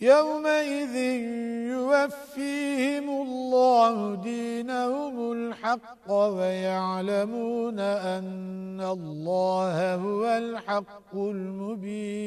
يومئذ يوفيهم الله دينهم الحق ويعلمون أن الله هو الحق المبين.